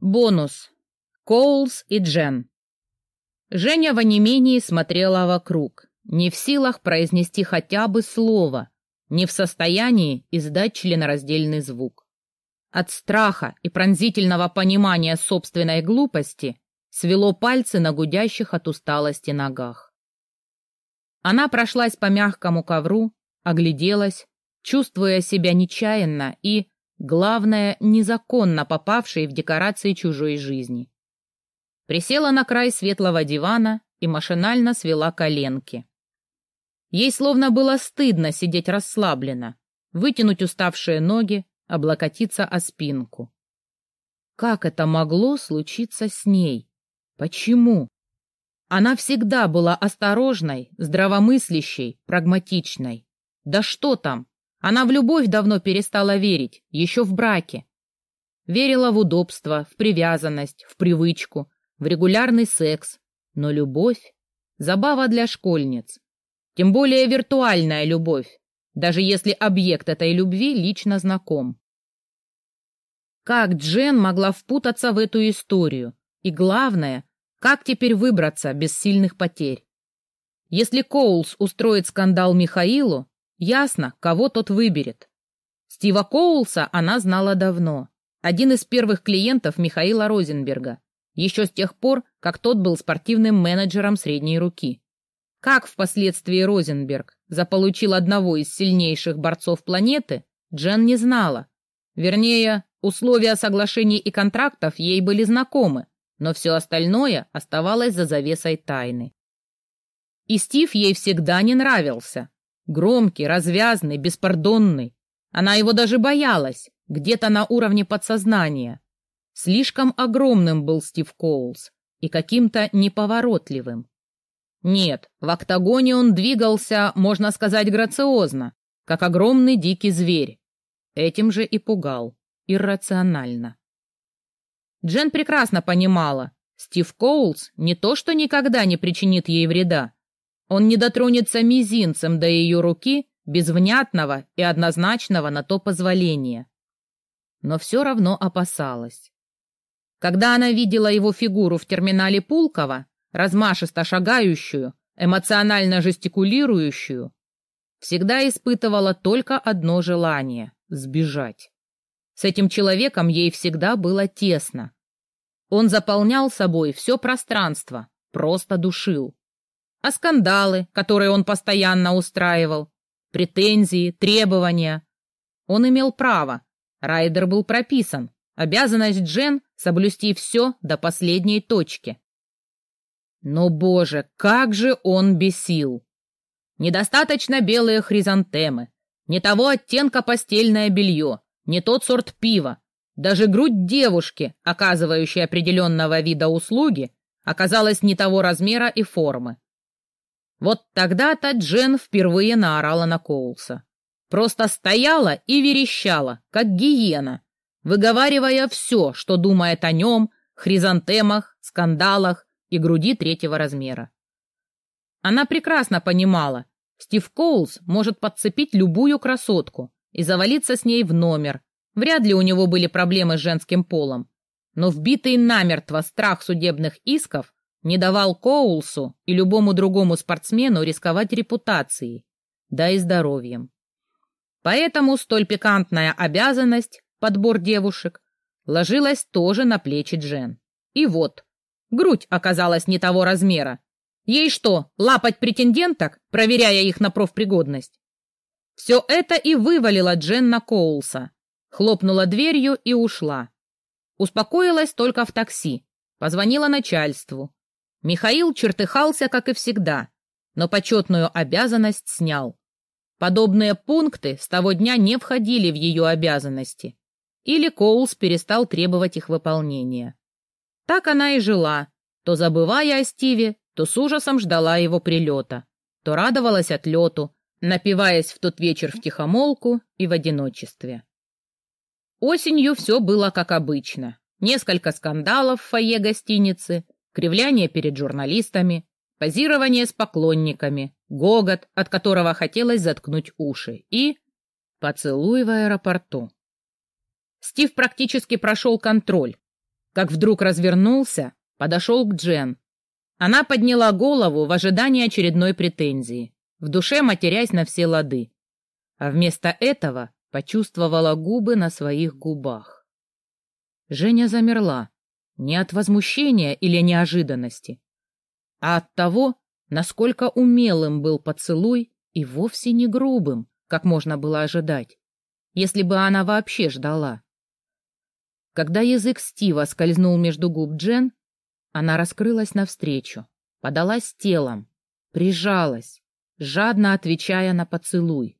Бонус. Коулс и Джен. Женя в онемении смотрела вокруг, не в силах произнести хотя бы слово, не в состоянии издать членораздельный звук. От страха и пронзительного понимания собственной глупости свело пальцы на гудящих от усталости ногах. Она прошлась по мягкому ковру, огляделась, чувствуя себя нечаянно и, главное, незаконно попавшей в декорации чужой жизни. Присела на край светлого дивана и машинально свела коленки. Ей словно было стыдно сидеть расслабленно, вытянуть уставшие ноги, облокотиться о спинку. Как это могло случиться с ней? Почему? Она всегда была осторожной, здравомыслящей, прагматичной. Да что там? Она в любовь давно перестала верить, еще в браке. Верила в удобство, в привязанность, в привычку, в регулярный секс. Но любовь — забава для школьниц. Тем более виртуальная любовь, даже если объект этой любви лично знаком. Как Джен могла впутаться в эту историю? И главное, как теперь выбраться без сильных потерь? Если Коулс устроит скандал Михаилу, Ясно, кого тот выберет. Стива Коулса она знала давно. Один из первых клиентов Михаила Розенберга. Еще с тех пор, как тот был спортивным менеджером средней руки. Как впоследствии Розенберг заполучил одного из сильнейших борцов планеты, Джен не знала. Вернее, условия соглашений и контрактов ей были знакомы, но все остальное оставалось за завесой тайны. И Стив ей всегда не нравился, Громкий, развязный, беспардонный. Она его даже боялась, где-то на уровне подсознания. Слишком огромным был Стив Коулс и каким-то неповоротливым. Нет, в октагоне он двигался, можно сказать, грациозно, как огромный дикий зверь. Этим же и пугал, иррационально. Джен прекрасно понимала, Стив Коулс не то что никогда не причинит ей вреда, он не дотронется мизинцем до ее руки без внятного и однозначного на то позволения. Но все равно опасалась. Когда она видела его фигуру в терминале Пулкова, размашисто шагающую, эмоционально жестикулирующую, всегда испытывала только одно желание — сбежать. С этим человеком ей всегда было тесно. Он заполнял собой все пространство, просто душил а скандалы, которые он постоянно устраивал, претензии, требования. Он имел право. Райдер был прописан. Обязанность Джен — соблюсти все до последней точки. Но, боже, как же он бесил! Недостаточно белые хризантемы, не того оттенка постельное белье, не тот сорт пива, даже грудь девушки, оказывающей определенного вида услуги, оказалась не того размера и формы. Вот тогда-то Джен впервые наорала на Коулса. Просто стояла и верещала, как гиена, выговаривая все, что думает о нем, хризантемах, скандалах и груди третьего размера. Она прекрасно понимала, Стив Коулс может подцепить любую красотку и завалиться с ней в номер. Вряд ли у него были проблемы с женским полом. Но вбитый намертво страх судебных исков не давал Коулсу и любому другому спортсмену рисковать репутацией, да и здоровьем. Поэтому столь пикантная обязанность, подбор девушек, ложилась тоже на плечи Джен. И вот, грудь оказалась не того размера. Ей что, лапать претенденток, проверяя их на профпригодность? Все это и вывалила Джен на Коулса, хлопнула дверью и ушла. Успокоилась только в такси, позвонила начальству, Михаил чертыхался, как и всегда, но почетную обязанность снял. Подобные пункты с того дня не входили в ее обязанности, или Коулс перестал требовать их выполнения. Так она и жила, то забывая о Стиве, то с ужасом ждала его прилета, то радовалась отлету, напиваясь в тот вечер в тихомолку и в одиночестве. Осенью все было как обычно. Несколько скандалов в фойе гостиницы, кривляние перед журналистами, позирование с поклонниками, гогот, от которого хотелось заткнуть уши, и поцелуй в аэропорту. Стив практически прошел контроль. как вдруг развернулся, подошел к Джен. Она подняла голову в ожидании очередной претензии, в душе матерясь на все лады. А вместо этого почувствовала губы на своих губах. Женя замерла, не от возмущения или неожиданности, а от того, насколько умелым был поцелуй и вовсе не грубым, как можно было ожидать, если бы она вообще ждала. Когда язык Стива скользнул между губ Джен, она раскрылась навстречу, подалась телом, прижалась, жадно отвечая на поцелуй,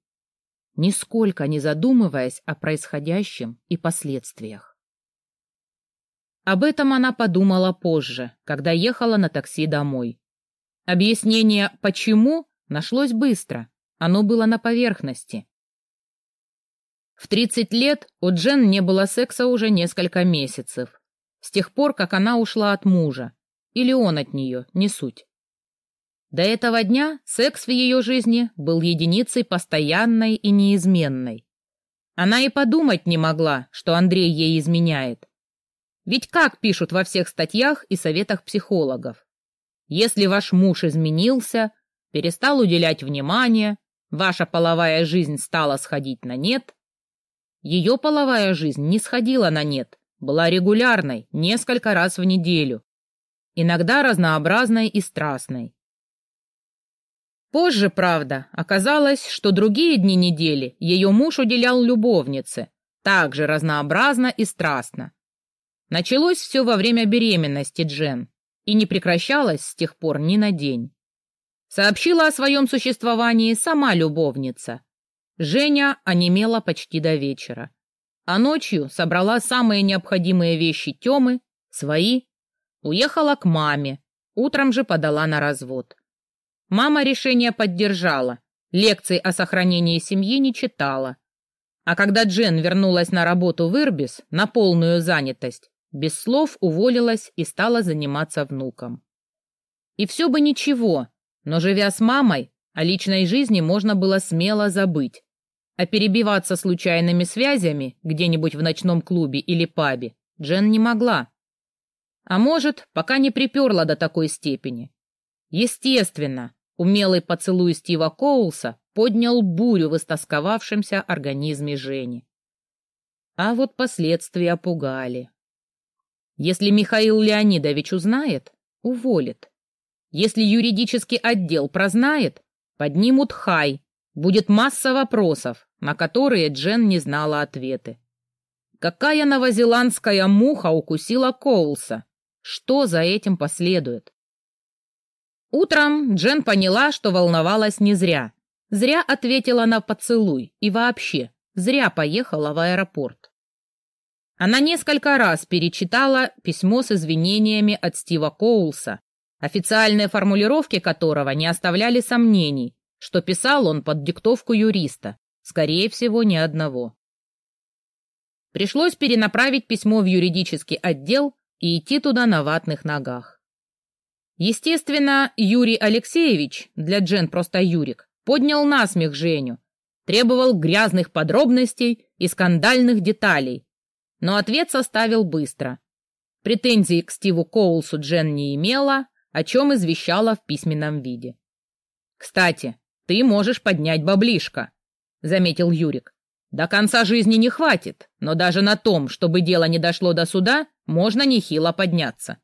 нисколько не задумываясь о происходящем и последствиях. Об этом она подумала позже, когда ехала на такси домой. Объяснение «почему» нашлось быстро, оно было на поверхности. В 30 лет у Джен не было секса уже несколько месяцев, с тех пор, как она ушла от мужа, или он от нее, не суть. До этого дня секс в ее жизни был единицей постоянной и неизменной. Она и подумать не могла, что Андрей ей изменяет. Ведь как пишут во всех статьях и советах психологов? Если ваш муж изменился, перестал уделять внимание, ваша половая жизнь стала сходить на нет, ее половая жизнь не сходила на нет, была регулярной, несколько раз в неделю, иногда разнообразной и страстной. Позже, правда, оказалось, что другие дни недели ее муж уделял любовнице, также разнообразно и страстно. Началось все во время беременности Джен и не прекращалось с тех пор ни на день. Сообщила о своем существовании сама любовница. Женя онемела почти до вечера. А ночью собрала самые необходимые вещи Темы, свои, уехала к маме, утром же подала на развод. Мама решение поддержала, лекций о сохранении семьи не читала. А когда Джен вернулась на работу в Ирбис, на полную занятость, без слов уволилась и стала заниматься внуком. И все бы ничего, но живя с мамой, о личной жизни можно было смело забыть. А перебиваться случайными связями где-нибудь в ночном клубе или пабе Джен не могла. А может, пока не приперла до такой степени. Естественно, Умелый поцелуй Стива Коулса поднял бурю в истосковавшемся организме Жени. А вот последствия пугали. Если Михаил Леонидович узнает, уволит. Если юридический отдел прознает, поднимут хай, будет масса вопросов, на которые Джен не знала ответы. Какая новозеландская муха укусила Коулса? Что за этим последует? Утром Джен поняла, что волновалась не зря. Зря ответила на поцелуй и вообще зря поехала в аэропорт. Она несколько раз перечитала письмо с извинениями от Стива Коулса, официальные формулировки которого не оставляли сомнений, что писал он под диктовку юриста, скорее всего, ни одного. Пришлось перенаправить письмо в юридический отдел и идти туда на ватных ногах. Естественно, Юрий Алексеевич, для Джен просто Юрик, поднял насмех Женю, требовал грязных подробностей и скандальных деталей, но ответ составил быстро. Претензий к Стиву Коулсу Джен не имела, о чем извещала в письменном виде. «Кстати, ты можешь поднять баблишко», — заметил Юрик. «До конца жизни не хватит, но даже на том, чтобы дело не дошло до суда, можно нехило подняться».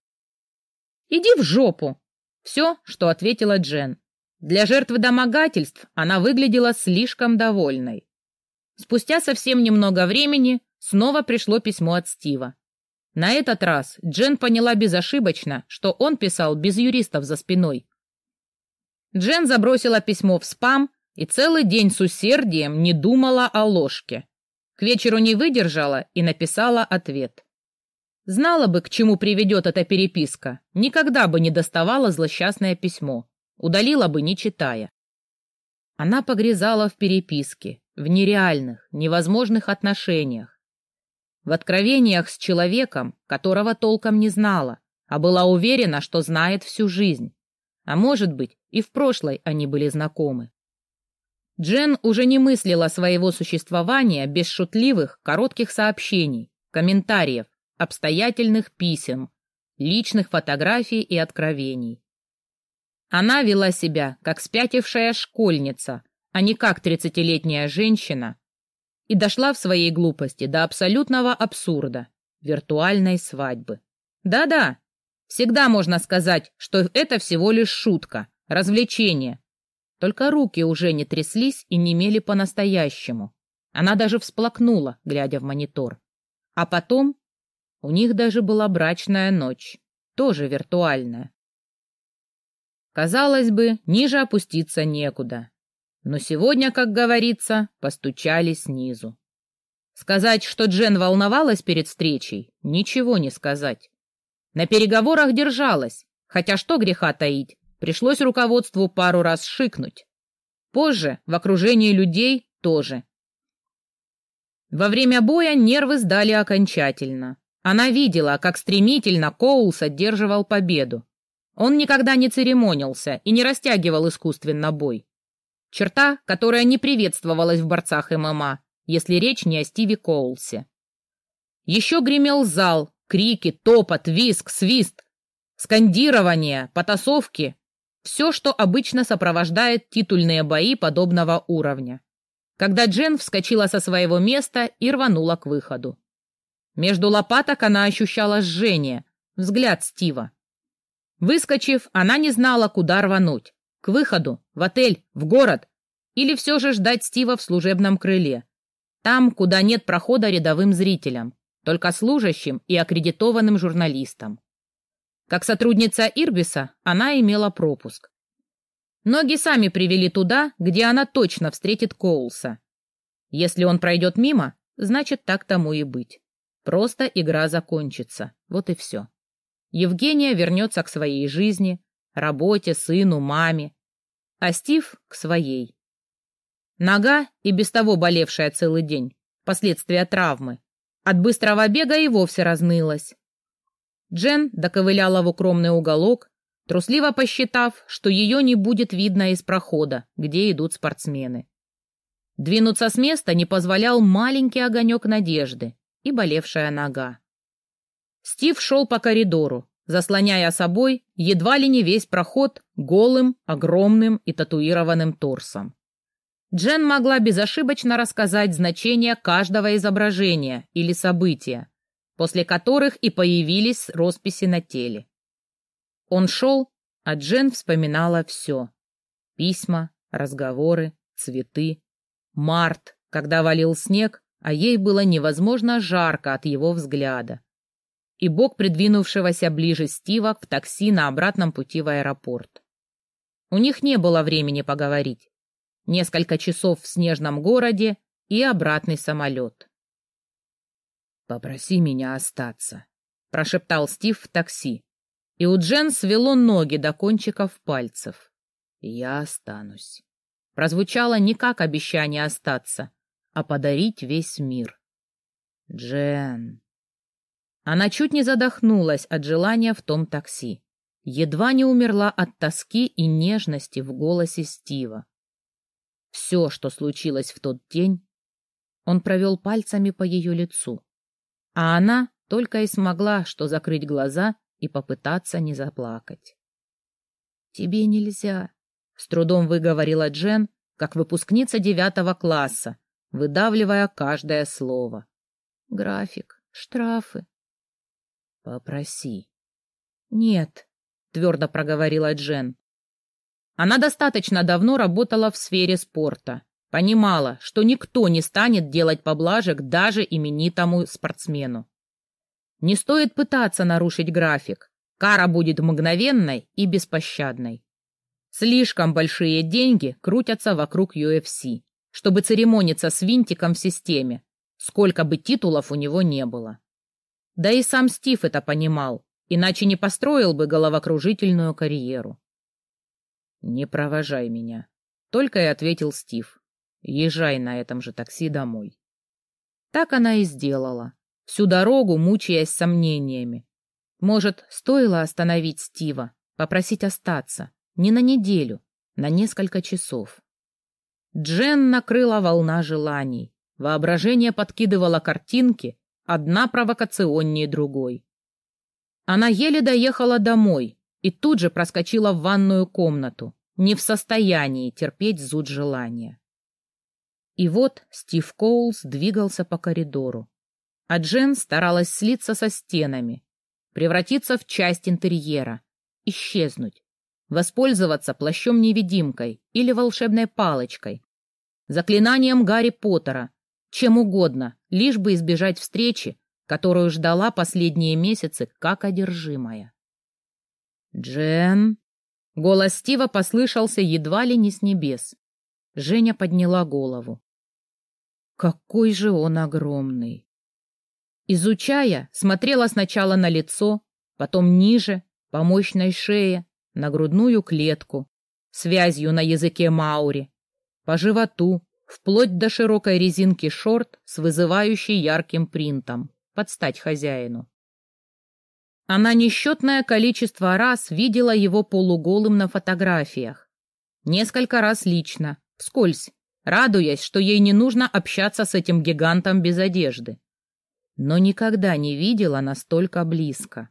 «Иди в жопу!» Все, что ответила Джен. Для жертвы домогательств она выглядела слишком довольной. Спустя совсем немного времени снова пришло письмо от Стива. На этот раз Джен поняла безошибочно, что он писал без юристов за спиной. Джен забросила письмо в спам и целый день с усердием не думала о ложке. К вечеру не выдержала и написала ответ. Знала бы, к чему приведет эта переписка, никогда бы не доставала злосчастное письмо, удалила бы, не читая. Она погрязала в переписке, в нереальных, невозможных отношениях, в откровениях с человеком, которого толком не знала, а была уверена, что знает всю жизнь. А может быть, и в прошлой они были знакомы. Джен уже не мыслила своего существования без шутливых, коротких сообщений, комментариев, обстоятельных писем, личных фотографий и откровений. Она вела себя как спятившая школьница, а не как тридцатилетняя женщина, и дошла в своей глупости до абсолютного абсурда — виртуальной свадьбы. Да-да, всегда можно сказать, что это всего лишь шутка, развлечение. Только руки уже не тряслись и не мели по-настоящему. Она даже всплакнула, глядя в монитор. А потом у них даже была брачная ночь, тоже виртуальная. Казалось бы, ниже опуститься некуда. Но сегодня, как говорится, постучали снизу. Сказать, что Джен волновалась перед встречей, ничего не сказать. На переговорах держалась, хотя что греха таить, пришлось руководству пару раз шикнуть. Позже, в окружении людей, тоже. Во время боя нервы сдали окончательно. Она видела, как стремительно Коулс одерживал победу. Он никогда не церемонился и не растягивал искусственно бой. Черта, которая не приветствовалась в борцах ММА, если речь не о Стиве Коулсе. Еще гремел зал, крики, топот, виск, свист, скандирование, потасовки. Все, что обычно сопровождает титульные бои подобного уровня. Когда Джен вскочила со своего места и рванула к выходу. Между лопаток она ощущала жжение, взгляд Стива. Выскочив, она не знала, куда рвануть. К выходу, в отель, в город. Или все же ждать Стива в служебном крыле. Там, куда нет прохода рядовым зрителям, только служащим и аккредитованным журналистам. Как сотрудница Ирбиса она имела пропуск. Ноги сами привели туда, где она точно встретит Коулса. Если он пройдет мимо, значит, так тому и быть. Просто игра закончится. Вот и все. Евгения вернется к своей жизни, работе, сыну, маме. А Стив — к своей. Нога, и без того болевшая целый день, последствия травмы, от быстрого бега и вовсе разнылась. Джен доковыляла в укромный уголок, трусливо посчитав, что ее не будет видно из прохода, где идут спортсмены. Двинуться с места не позволял маленький огонек надежды и болевшая нога. Стив шел по коридору, заслоняя собой едва ли не весь проход голым, огромным и татуированным торсом. Джен могла безошибочно рассказать значение каждого изображения или события, после которых и появились росписи на теле. Он шел, а Джен вспоминала все. Письма, разговоры, цветы. Март, когда валил снег, а ей было невозможно жарко от его взгляда. И бок придвинувшегося ближе Стива в такси на обратном пути в аэропорт. У них не было времени поговорить. Несколько часов в снежном городе и обратный самолет. «Попроси меня остаться», — прошептал Стив в такси. И у Джен свело ноги до кончиков пальцев. «Я останусь». Прозвучало не как обещание остаться, а подарить весь мир. Джен. Она чуть не задохнулась от желания в том такси. Едва не умерла от тоски и нежности в голосе Стива. Все, что случилось в тот день, он провел пальцами по ее лицу. А она только и смогла, что закрыть глаза и попытаться не заплакать. «Тебе нельзя», — с трудом выговорила Джен, как выпускница девятого класса, выдавливая каждое слово. График, штрафы. Попроси. Нет, твердо проговорила Джен. Она достаточно давно работала в сфере спорта. Понимала, что никто не станет делать поблажек даже именитому спортсмену. Не стоит пытаться нарушить график. Кара будет мгновенной и беспощадной. Слишком большие деньги крутятся вокруг UFC чтобы церемониться с винтиком в системе, сколько бы титулов у него не было. Да и сам Стив это понимал, иначе не построил бы головокружительную карьеру. «Не провожай меня», — только и ответил Стив. «Езжай на этом же такси домой». Так она и сделала, всю дорогу мучаясь сомнениями. Может, стоило остановить Стива, попросить остаться, не на неделю, на несколько часов. Джен накрыла волна желаний. Воображение подкидывало картинки, одна провокационнее другой. Она еле доехала домой и тут же проскочила в ванную комнату, не в состоянии терпеть зуд желания. И вот Стив Коулс двигался по коридору, а Джен старалась слиться со стенами, превратиться в часть интерьера, исчезнуть, воспользоваться плащом-невидимкой или волшебной палочкой, заклинанием Гарри Поттера, чем угодно, лишь бы избежать встречи, которую ждала последние месяцы как одержимая. «Джен!» Голос Стива послышался едва ли не с небес. Женя подняла голову. Какой же он огромный! Изучая, смотрела сначала на лицо, потом ниже, по мощной шее, на грудную клетку, связью на языке Маури, по животу, вплоть до широкой резинки шорт с вызывающей ярким принтом, под стать хозяину. Она несчетное количество раз видела его полуголым на фотографиях. Несколько раз лично, вскользь, радуясь, что ей не нужно общаться с этим гигантом без одежды. Но никогда не видела настолько близко.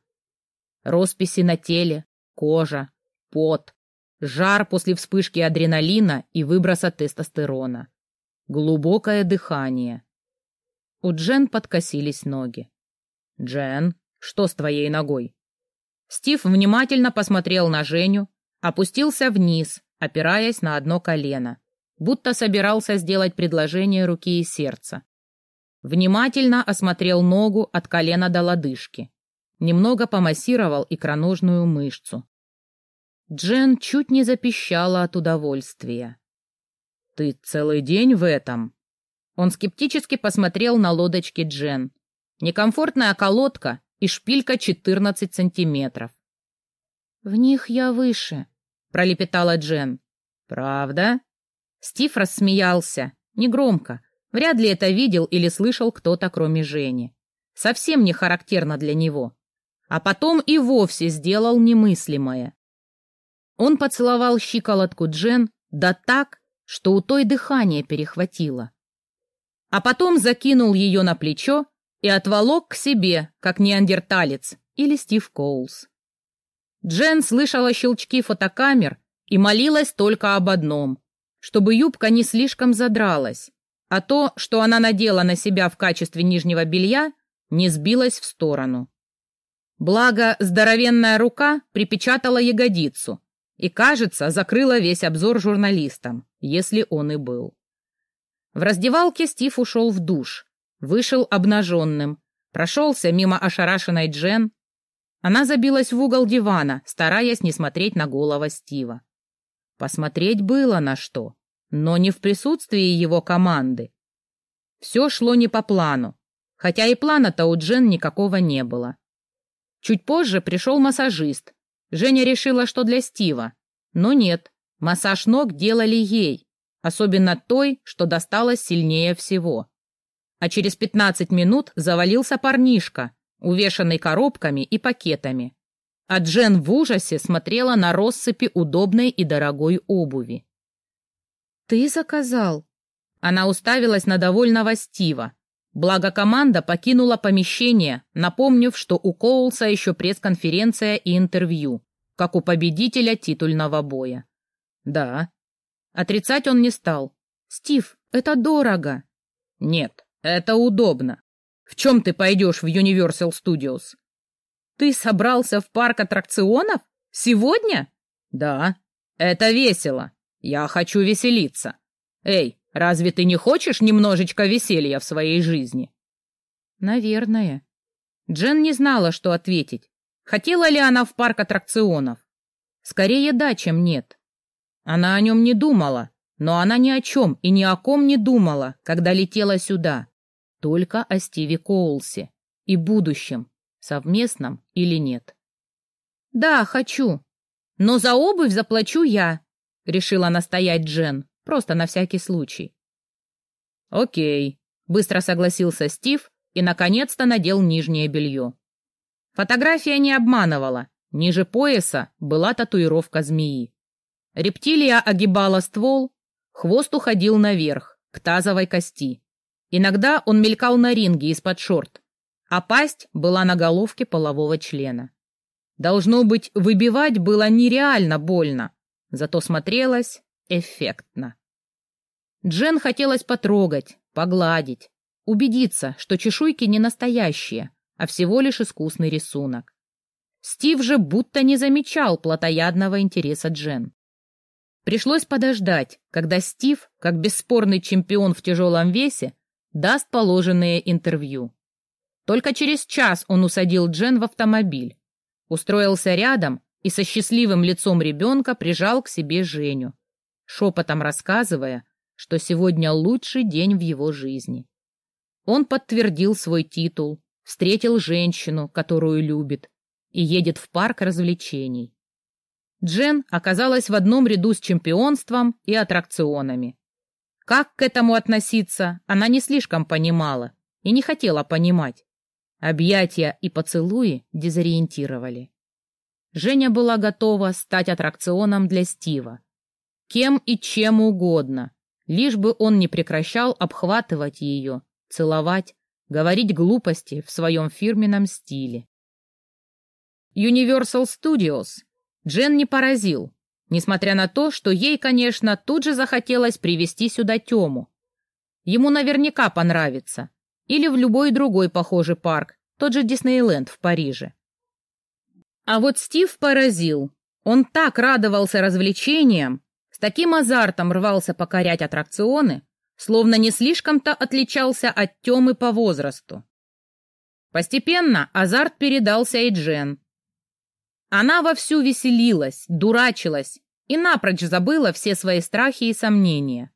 Росписи на теле, кожа, пот, жар после вспышки адреналина и выброса тестостерона, глубокое дыхание. У Джен подкосились ноги. «Джен, что с твоей ногой?» Стив внимательно посмотрел на Женю, опустился вниз, опираясь на одно колено, будто собирался сделать предложение руки и сердца. Внимательно осмотрел ногу от колена до лодыжки. Немного помассировал икроножную мышцу. Джен чуть не запищала от удовольствия. «Ты целый день в этом?» Он скептически посмотрел на лодочки Джен. Некомфортная колодка и шпилька 14 сантиметров. «В них я выше», — пролепетала Джен. «Правда?» Стив рассмеялся, негромко. Вряд ли это видел или слышал кто-то, кроме Жени. Совсем не характерно для него. А потом и вовсе сделал немыслимое. Он поцеловал щиколотку Джен, да так, что у той дыхание перехватило. А потом закинул ее на плечо и отволок к себе, как неандерталец или Стив Коулс. Джен слышала щелчки фотокамер и молилась только об одном — чтобы юбка не слишком задралась, а то, что она надела на себя в качестве нижнего белья, не сбилось в сторону. Благо, здоровенная рука припечатала ягодицу и, кажется, закрыла весь обзор журналистам, если он и был. В раздевалке Стив ушел в душ, Вышел обнаженным, прошелся мимо ошарашенной Джен. Она забилась в угол дивана, стараясь не смотреть на голого Стива. Посмотреть было на что, но не в присутствии его команды. Все шло не по плану, хотя и плана-то у Джен никакого не было. Чуть позже пришел массажист. Женя решила, что для Стива. Но нет, массаж ног делали ей, особенно той, что досталось сильнее всего а через пятнадцать минут завалился парнишка, увешанный коробками и пакетами. А Джен в ужасе смотрела на россыпи удобной и дорогой обуви. «Ты заказал?» Она уставилась на довольного Стива. Благо команда покинула помещение, напомнив, что у Коулса еще пресс-конференция и интервью, как у победителя титульного боя. «Да». Отрицать он не стал. «Стив, это дорого». «Нет, это удобно. В чем ты пойдешь в Universal Studios? Ты собрался в парк аттракционов? Сегодня? Да. Это весело. Я хочу веселиться. Эй, разве ты не хочешь немножечко веселья в своей жизни? Наверное. Джен не знала, что ответить. Хотела ли она в парк аттракционов? Скорее да, чем нет. Она о нем не думала, но она ни о чем и ни о ком не думала, когда летела сюда только о Стиве Коулсе и будущем, совместном или нет. «Да, хочу. Но за обувь заплачу я», — решила настоять Джен, просто на всякий случай. «Окей», — быстро согласился Стив и, наконец-то, надел нижнее белье. Фотография не обманывала. Ниже пояса была татуировка змеи. Рептилия огибала ствол, хвост уходил наверх, к тазовой кости. Иногда он мелькал на ринге из-под шорт. а пасть была на головке полового члена. Должно быть, выбивать было нереально больно, зато смотрелось эффектно. Джен хотелось потрогать, погладить, убедиться, что чешуйки не настоящие, а всего лишь искусный рисунок. Стив же будто не замечал плотоядного интереса Джен. Пришлось подождать, когда Стив, как бесспорный чемпион в тяжелом весе, даст положенные интервью. Только через час он усадил Джен в автомобиль, устроился рядом и со счастливым лицом ребенка прижал к себе Женю, шепотом рассказывая, что сегодня лучший день в его жизни. Он подтвердил свой титул, встретил женщину, которую любит, и едет в парк развлечений. Джен оказалась в одном ряду с чемпионством и аттракционами. Как к этому относиться, она не слишком понимала и не хотела понимать. Объятия и поцелуи дезориентировали. Женя была готова стать аттракционом для Стива. Кем и чем угодно, лишь бы он не прекращал обхватывать ее, целовать, говорить глупости в своем фирменном стиле. Universal Studios Джен не поразил, несмотря на то, что ей, конечно, тут же захотелось привести сюда Тему. Ему наверняка понравится. Или в любой другой похожий парк, тот же Диснейленд в Париже. А вот Стив поразил. Он так радовался развлечениям, таким азартом рвался покорять аттракционы, словно не слишком-то отличался от Темы по возрасту. Постепенно азарт передался и Джен, она вовсю веселилась, дурачилась и напрочь забыла все свои страхи и сомнения.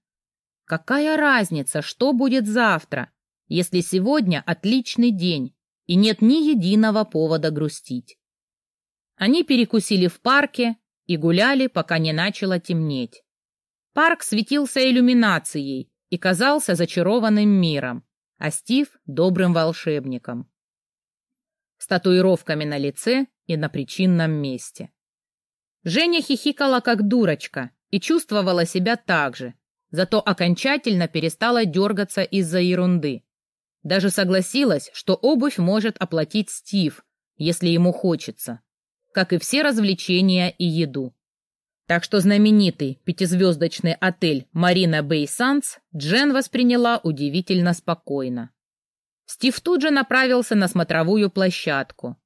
Какая разница, что будет завтра, если сегодня отличный день и нет ни единого повода грустить? Они перекусили в парке и гуляли, пока не начало темнеть. Парк светился иллюминацией и казался зачарованным миром, а Стив — добрым волшебником. С татуировками на лице и на причинном месте. Женя хихикала как дурочка и чувствовала себя так же, зато окончательно перестала дергаться из-за ерунды. Даже согласилась, что обувь может оплатить Стив, если ему хочется, как и все развлечения и еду. Так что знаменитый пятизвездочный отель «Марина Бэй Санс» Джен восприняла удивительно спокойно. Стив тут же направился на смотровую площадку,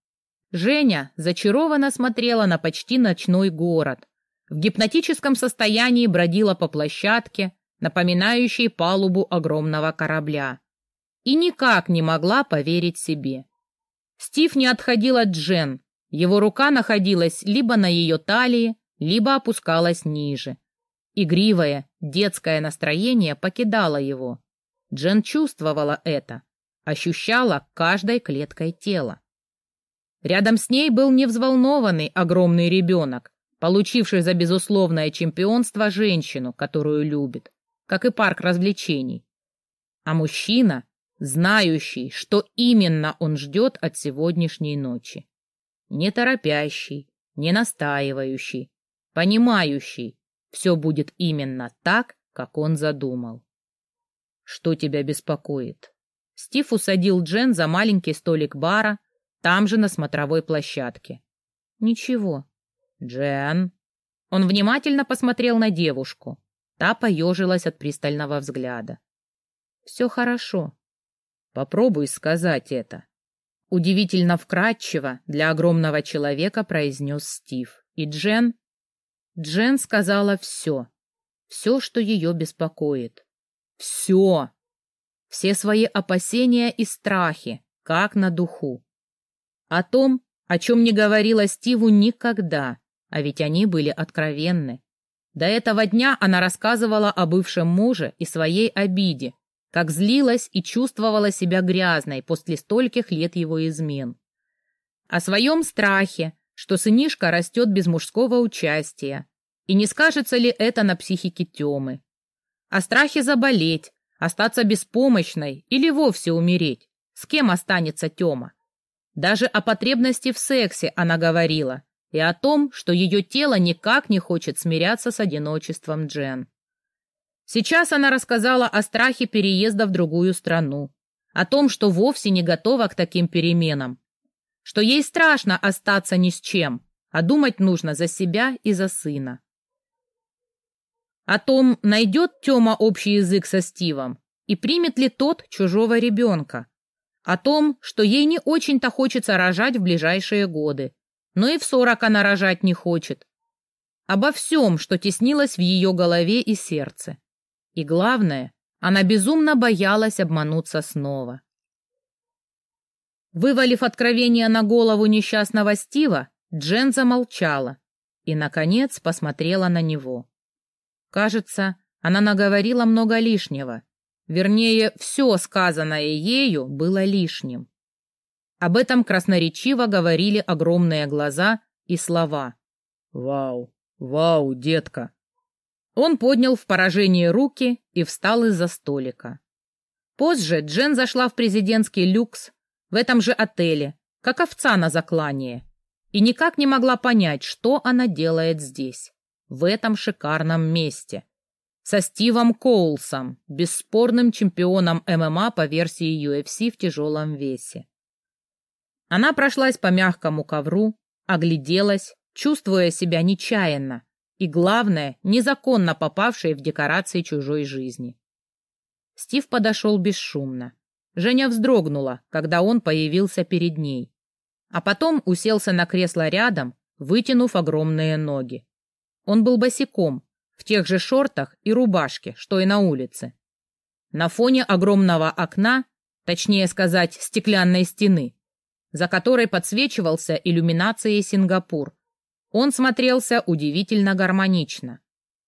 Женя зачарованно смотрела на почти ночной город. В гипнотическом состоянии бродила по площадке, напоминающей палубу огромного корабля. И никак не могла поверить себе. Стив не отходил от Джен. Его рука находилась либо на ее талии, либо опускалась ниже. Игривое, детское настроение покидало его. Джен чувствовала это, ощущала каждой клеткой тела. Рядом с ней был невзволнованный огромный ребенок, получивший за безусловное чемпионство женщину, которую любит, как и парк развлечений. А мужчина, знающий, что именно он ждет от сегодняшней ночи. Не торопящий, не настаивающий, понимающий, все будет именно так, как он задумал. Что тебя беспокоит? Стив усадил Джен за маленький столик бара, там же на смотровой площадке. Ничего. Джен. Он внимательно посмотрел на девушку. Та поежилась от пристального взгляда. Все хорошо. Попробуй сказать это. Удивительно вкратчиво для огромного человека произнес Стив. И Джен... Джен сказала все. Все, что ее беспокоит. Все. Все свои опасения и страхи, как на духу. О том, о чем не говорила Стиву никогда, а ведь они были откровенны. До этого дня она рассказывала о бывшем муже и своей обиде, как злилась и чувствовала себя грязной после стольких лет его измен. О своем страхе, что сынишка растет без мужского участия, и не скажется ли это на психике Темы. О страхе заболеть, остаться беспомощной или вовсе умереть. С кем останется Тема? Даже о потребности в сексе она говорила и о том, что ее тело никак не хочет смиряться с одиночеством Джен. Сейчас она рассказала о страхе переезда в другую страну, о том, что вовсе не готова к таким переменам, что ей страшно остаться ни с чем, а думать нужно за себя и за сына. О том, найдет Тёма общий язык со Стивом и примет ли тот чужого ребенка. О том, что ей не очень-то хочется рожать в ближайшие годы, но и в сорок она рожать не хочет. Обо всем, что теснилось в ее голове и сердце. И главное, она безумно боялась обмануться снова. Вывалив откровение на голову несчастного Стива, Джен замолчала и, наконец, посмотрела на него. Кажется, она наговорила много лишнего. Вернее, все сказанное ею было лишним. Об этом красноречиво говорили огромные глаза и слова. «Вау, вау, детка!» Он поднял в поражении руки и встал из-за столика. Позже Джен зашла в президентский люкс в этом же отеле, как овца на заклание, и никак не могла понять, что она делает здесь в этом шикарном месте. Со Стивом Коулсом, бесспорным чемпионом ММА по версии UFC в тяжелом весе. Она прошлась по мягкому ковру, огляделась, чувствуя себя нечаянно и, главное, незаконно попавшей в декорации чужой жизни. Стив подошел бесшумно. Женя вздрогнула, когда он появился перед ней. А потом уселся на кресло рядом, вытянув огромные ноги. Он был босиком, в тех же шортах и рубашке, что и на улице. На фоне огромного окна, точнее сказать, стеклянной стены, за которой подсвечивался иллюминацией Сингапур, он смотрелся удивительно гармонично.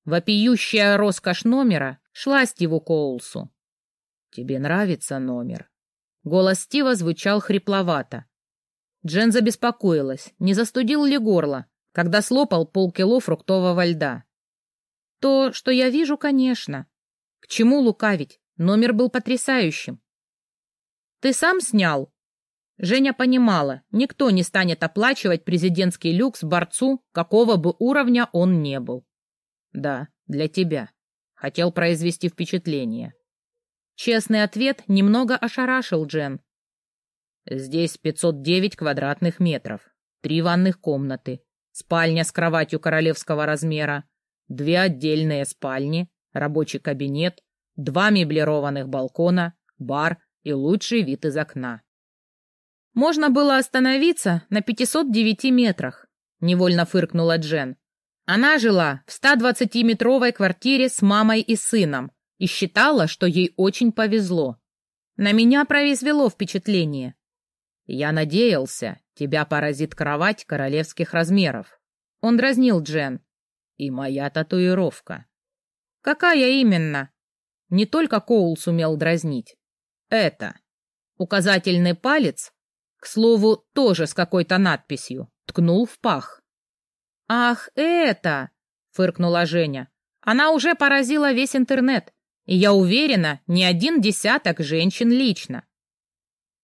Вопиющая роскошь номера шла Стиву Коулсу. «Тебе нравится номер?» Голос Стива звучал хрипловато. Джен забеспокоилась, не застудил ли горло, когда слопал полкило фруктового льда. То, что я вижу, конечно. К чему лукавить? Номер был потрясающим. Ты сам снял? Женя понимала, никто не станет оплачивать президентский люкс борцу, какого бы уровня он не был. Да, для тебя. Хотел произвести впечатление. Честный ответ немного ошарашил Джен. Здесь 509 квадратных метров, три ванных комнаты, спальня с кроватью королевского размера, две отдельные спальни, рабочий кабинет, два меблированных балкона, бар и лучший вид из окна. Можно было остановиться на 509 метрах, невольно фыркнула Джен. Она жила в 120-метровой квартире с мамой и сыном и считала, что ей очень повезло. На меня произвело впечатление. Я надеялся, тебя поразит кровать королевских размеров. Он дразнил Джен. И моя татуировка. Какая именно? Не только Коул сумел дразнить. Это. Указательный палец, к слову, тоже с какой-то надписью, ткнул в пах. «Ах, это!» — фыркнула Женя. «Она уже поразила весь интернет, и я уверена, не один десяток женщин лично.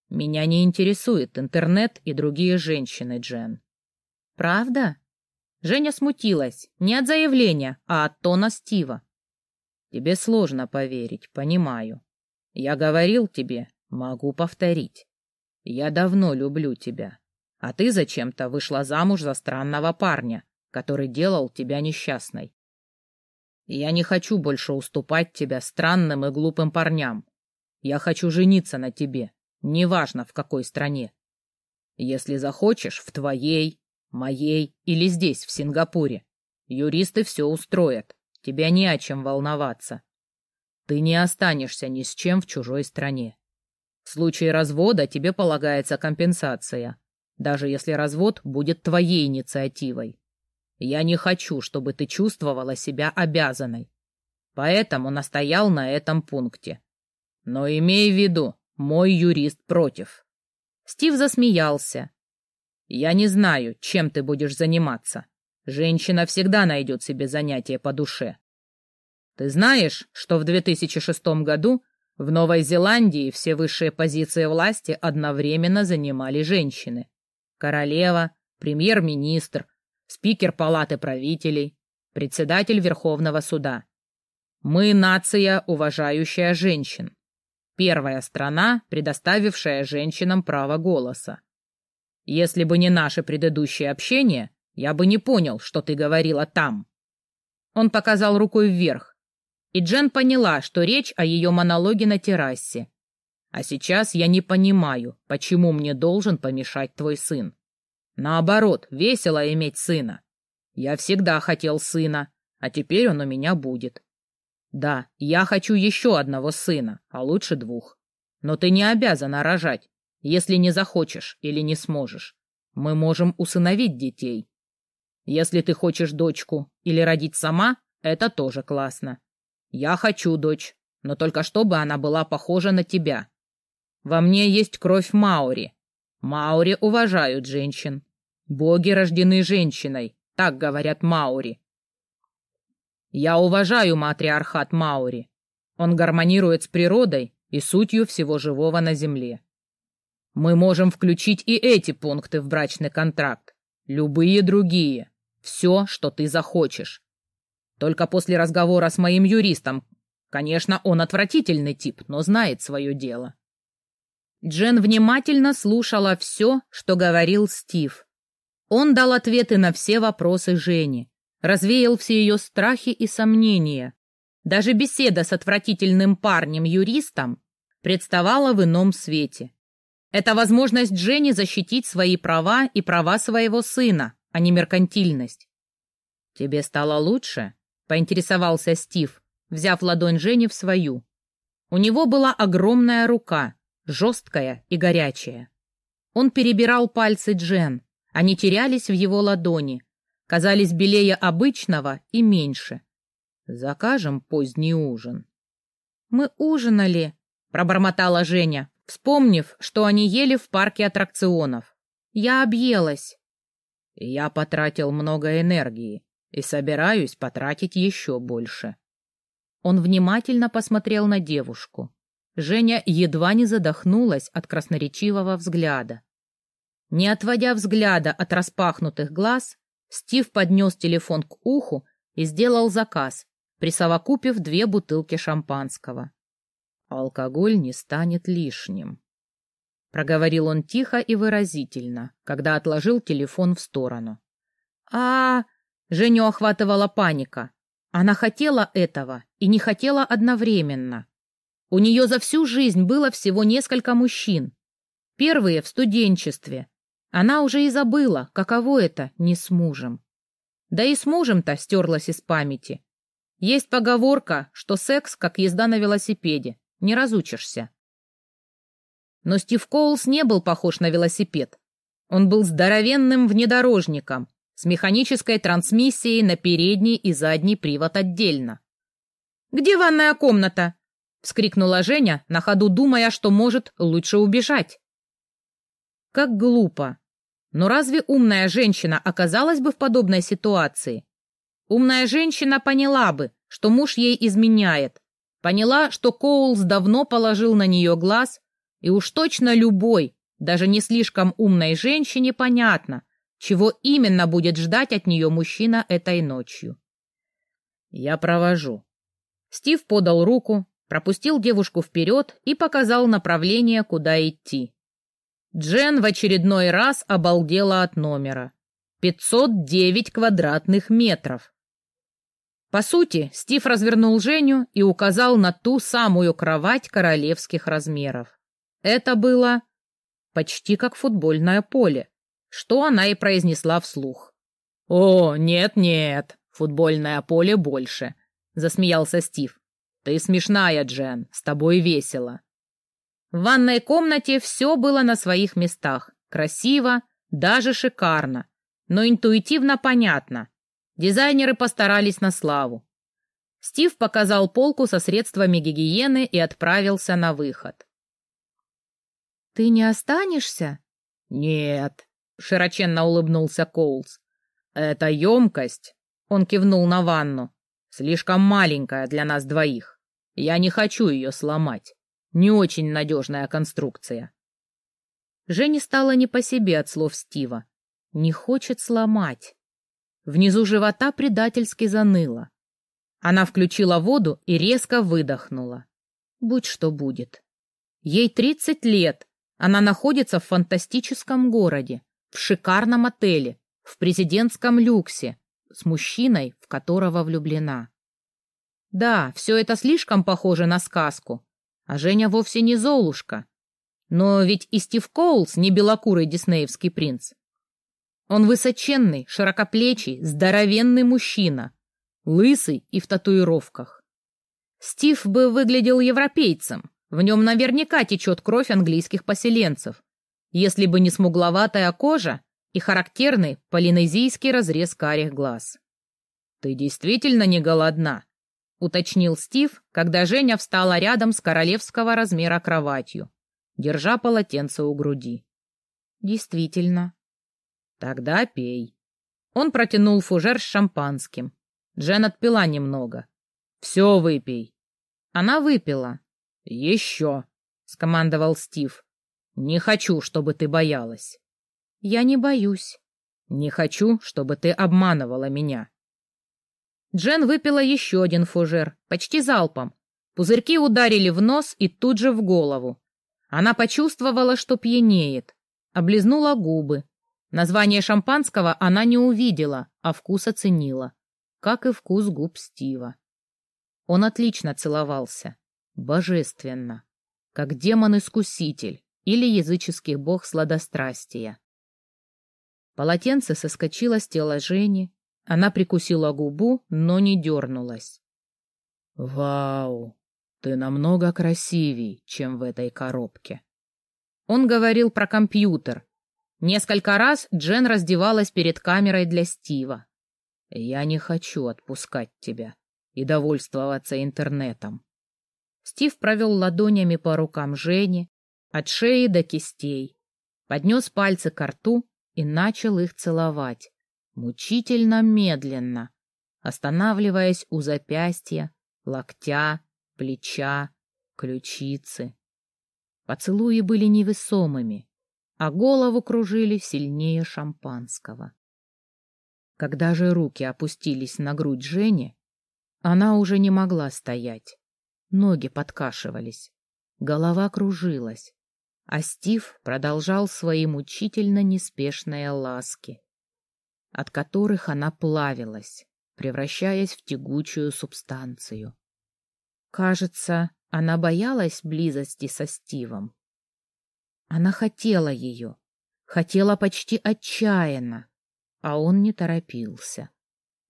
Меня не интересует интернет и другие женщины, Джен. Правда? Женя смутилась. Не от заявления, а от тона Стива. Тебе сложно поверить, понимаю. Я говорил тебе, могу повторить. Я давно люблю тебя. А ты зачем-то вышла замуж за странного парня, который делал тебя несчастной. Я не хочу больше уступать тебя странным и глупым парням. Я хочу жениться на тебе, Неважно, в какой стране. Если захочешь, в твоей, моей или здесь, в Сингапуре. Юристы все устроят. Тебя не о чем волноваться. Ты не останешься ни с чем в чужой стране. В случае развода тебе полагается компенсация, даже если развод будет твоей инициативой. Я не хочу, чтобы ты чувствовала себя обязанной. Поэтому настоял на этом пункте. Но имей в виду, мой юрист против. Стив засмеялся. Я не знаю, чем ты будешь заниматься. Женщина всегда найдет себе занятие по душе. Ты знаешь, что в 2006 году в Новой Зеландии все высшие позиции власти одновременно занимали женщины. Королева, премьер-министр, спикер палаты правителей, председатель Верховного суда. Мы нация, уважающая женщин. Первая страна, предоставившая женщинам право голоса. Если бы не наше предыдущее общение, я бы не понял, что ты говорила там. Он показал рукой вверх, и Джен поняла, что речь о ее монологе на террасе. А сейчас я не понимаю, почему мне должен помешать твой сын. Наоборот, весело иметь сына. Я всегда хотел сына, а теперь он у меня будет. Да, я хочу еще одного сына, а лучше двух. Но ты не обязана рожать, если не захочешь или не сможешь. Мы можем усыновить детей. Если ты хочешь дочку или родить сама, это тоже классно. Я хочу дочь, но только чтобы она была похожа на тебя. Во мне есть кровь Маури. Маури уважают женщин. Боги рождены женщиной, так говорят Маури. Я уважаю матриархат Маури. Он гармонирует с природой и сутью всего живого на Земле. Мы можем включить и эти пункты в брачный контракт, любые другие, все, что ты захочешь. Только после разговора с моим юристом. Конечно, он отвратительный тип, но знает свое дело. Джен внимательно слушала все, что говорил Стив. Он дал ответы на все вопросы Жени развеял все ее страхи и сомнения. Даже беседа с отвратительным парнем-юристом представала в ином свете. Это возможность Дженни защитить свои права и права своего сына, а не меркантильность. «Тебе стало лучше?» — поинтересовался Стив, взяв ладонь Жени в свою. У него была огромная рука, жесткая и горячая. Он перебирал пальцы Джен, они терялись в его ладони, казались белее обычного и меньше. Закажем поздний ужин. Мы ужинали, пробормотала Женя, вспомнив, что они ели в парке аттракционов. Я объелась. Я потратил много энергии и собираюсь потратить еще больше. Он внимательно посмотрел на девушку. Женя едва не задохнулась от красноречивого взгляда. Не отводя взгляда от распахнутых глаз, Стив поднес телефон к уху и сделал заказ, присовокупив две бутылки шампанского. «Алкоголь не станет лишним», — проговорил он тихо и выразительно, когда отложил телефон в сторону. а Женю охватывала паника. Она хотела этого и не хотела одновременно. У нее за всю жизнь было всего несколько мужчин. Первые в студенчестве, она уже и забыла, каково это не с мужем. Да и с мужем-то стерлась из памяти. Есть поговорка, что секс как езда на велосипеде, не разучишься. Но Стив Коулс не был похож на велосипед. Он был здоровенным внедорожником с механической трансмиссией на передний и задний привод отдельно. «Где ванная комната?» — вскрикнула Женя, на ходу думая, что может лучше убежать. Как глупо. Но разве умная женщина оказалась бы в подобной ситуации? Умная женщина поняла бы, что муж ей изменяет, поняла, что Коулс давно положил на нее глаз, и уж точно любой, даже не слишком умной женщине понятно, чего именно будет ждать от нее мужчина этой ночью. «Я провожу». Стив подал руку, пропустил девушку вперед и показал направление, куда идти. Джен в очередной раз обалдела от номера. 509 квадратных метров. По сути, Стив развернул Женю и указал на ту самую кровать королевских размеров. Это было почти как футбольное поле, что она и произнесла вслух. «О, нет-нет, футбольное поле больше», — засмеялся Стив. «Ты смешная, Джен, с тобой весело. В ванной комнате все было на своих местах. Красиво, даже шикарно. Но интуитивно понятно. Дизайнеры постарались на славу. Стив показал полку со средствами гигиены и отправился на выход. «Ты не останешься?» «Нет», — широченно улыбнулся Коулс. «Это емкость», — он кивнул на ванну, — «слишком маленькая для нас двоих. Я не хочу ее сломать». Не очень надежная конструкция. Жене стало не по себе от слов Стива. Не хочет сломать. Внизу живота предательски заныло. Она включила воду и резко выдохнула. Будь что будет. Ей 30 лет. Она находится в фантастическом городе, в шикарном отеле, в президентском люксе, с мужчиной, в которого влюблена. Да, все это слишком похоже на сказку, а Женя вовсе не Золушка. Но ведь и Стив Коулс не белокурый диснеевский принц. Он высоченный, широкоплечий, здоровенный мужчина, лысый и в татуировках. Стив бы выглядел европейцем, в нем наверняка течет кровь английских поселенцев, если бы не смугловатая кожа и характерный полинезийский разрез карих глаз. «Ты действительно не голодна?» — уточнил Стив, когда Женя встала рядом с королевского размера кроватью, держа полотенце у груди. «Действительно», Тогда пей. Он протянул фужер с шампанским. Джен отпила немного. Все выпей. Она выпила. Еще, скомандовал Стив. Не хочу, чтобы ты боялась. Я не боюсь. Не хочу, чтобы ты обманывала меня. Джен выпила еще один фужер, почти залпом. Пузырьки ударили в нос и тут же в голову. Она почувствовала, что пьянеет. Облизнула губы, Название шампанского она не увидела, а вкус оценила, как и вкус губ Стива. Он отлично целовался, божественно, как демон-искуситель или языческий бог сладострастия. Полотенце соскочило с тела Жени, она прикусила губу, но не дернулась. «Вау, ты намного красивей, чем в этой коробке». Он говорил про компьютер, Несколько раз Джен раздевалась перед камерой для Стива. «Я не хочу отпускать тебя и довольствоваться интернетом». Стив провел ладонями по рукам Жени, от шеи до кистей, поднес пальцы к рту и начал их целовать, мучительно медленно, останавливаясь у запястья, локтя, плеча, ключицы. Поцелуи были невесомыми, а голову кружили сильнее шампанского. Когда же руки опустились на грудь Жени, она уже не могла стоять. Ноги подкашивались, голова кружилась, а Стив продолжал свои мучительно неспешные ласки, от которых она плавилась, превращаясь в тягучую субстанцию. Кажется, она боялась близости со Стивом. Она хотела ее, хотела почти отчаянно, а он не торопился,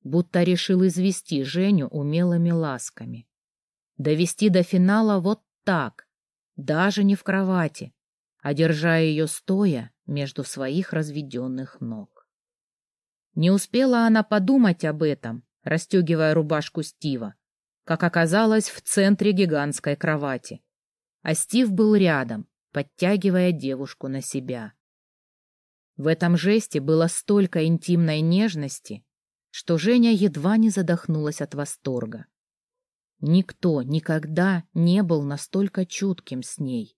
будто решил извести Женю умелыми ласками. Довести до финала вот так, даже не в кровати, а ее стоя между своих разведенных ног. Не успела она подумать об этом, расстегивая рубашку Стива, как оказалось в центре гигантской кровати. А Стив был рядом, подтягивая девушку на себя. В этом жесте было столько интимной нежности, что Женя едва не задохнулась от восторга. Никто никогда не был настолько чутким с ней.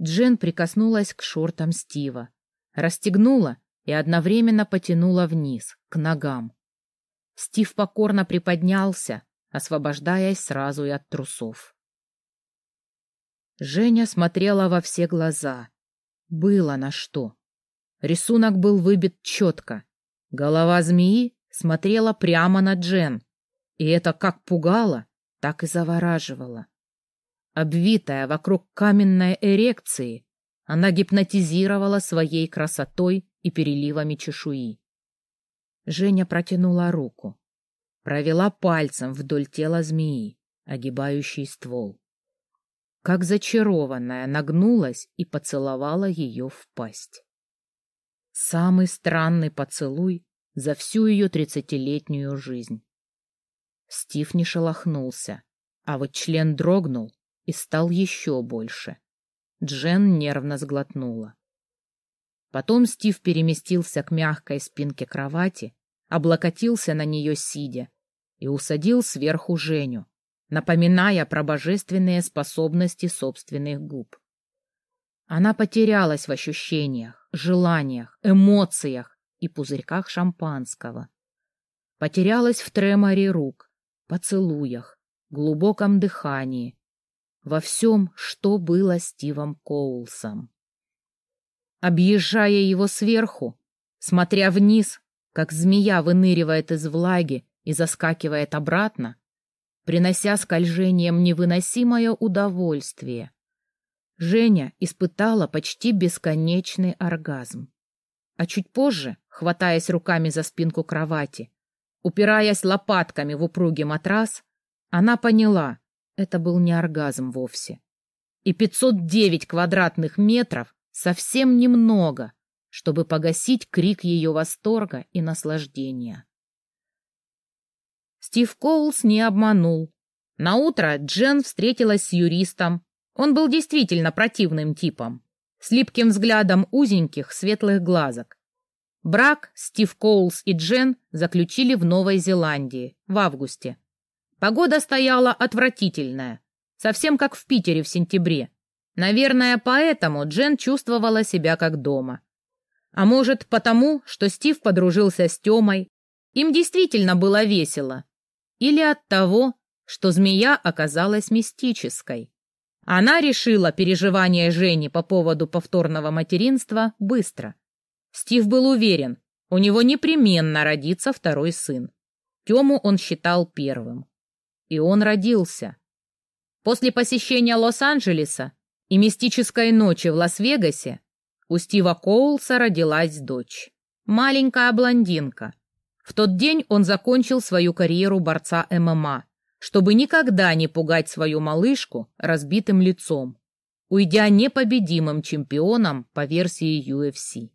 Джен прикоснулась к шортам Стива, расстегнула и одновременно потянула вниз, к ногам. Стив покорно приподнялся, освобождаясь сразу и от трусов. Женя смотрела во все глаза. Было на что. Рисунок был выбит четко. Голова змеи смотрела прямо на Джен. И это как пугало, так и завораживало. Обвитая вокруг каменной эрекции, она гипнотизировала своей красотой и переливами чешуи. Женя протянула руку, провела пальцем вдоль тела змеи, огибающей ствол как зачарованная, нагнулась и поцеловала ее в пасть. Самый странный поцелуй за всю ее тридцатилетнюю жизнь. Стив не шелохнулся, а вот член дрогнул и стал еще больше. Джен нервно сглотнула. Потом Стив переместился к мягкой спинке кровати, облокотился на нее сидя и усадил сверху Женю, напоминая про божественные способности собственных губ. Она потерялась в ощущениях, желаниях, эмоциях и пузырьках шампанского. Потерялась в треморе рук, поцелуях, глубоком дыхании, во всем, что было Стивом Коулсом. Объезжая его сверху, смотря вниз, как змея выныривает из влаги и заскакивает обратно, принося скольжением невыносимое удовольствие, Женя испытала почти бесконечный оргазм. А чуть позже, хватаясь руками за спинку кровати, упираясь лопатками в упругий матрас, она поняла, это был не оргазм вовсе. И 509 квадратных метров совсем немного, чтобы погасить крик ее восторга и наслаждения. Стив Коулс не обманул. Наутро Джен встретилась с юристом, он был действительно противным типом, с липким взглядом узеньких светлых глазок. Брак Стив Коулс и Джен заключили в Новой Зеландии в августе. Погода стояла отвратительная, совсем как в Питере в сентябре. Наверное, поэтому Джен чувствовала себя как дома. А может, потому, что Стив подружился с Тёмой, им действительно было весело. Или от того, что змея оказалась мистической. Она решила переживания Жени по поводу повторного материнства быстро. Стив был уверен, у него непременно родится второй сын. Тему он считал первым. И он родился. После посещения Лос-Анджелеса и мистической ночи в Лас-Вегасе у Стива Коулса родилась дочь. Маленькая блондинка. В тот день он закончил свою карьеру борца ММА чтобы никогда не пугать свою малышку разбитым лицом, уйдя непобедимым чемпионом по версии UFC.